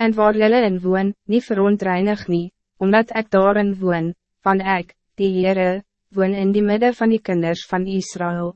En waar jylle in woon, nie verontreinig nie, omdat ik daarin woon, van ek, die Heere, woon in die midden van die kinders van Israël.